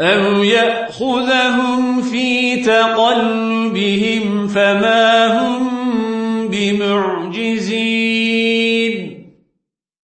أو يأخذهم في تقلبهم فما هم بمعجزين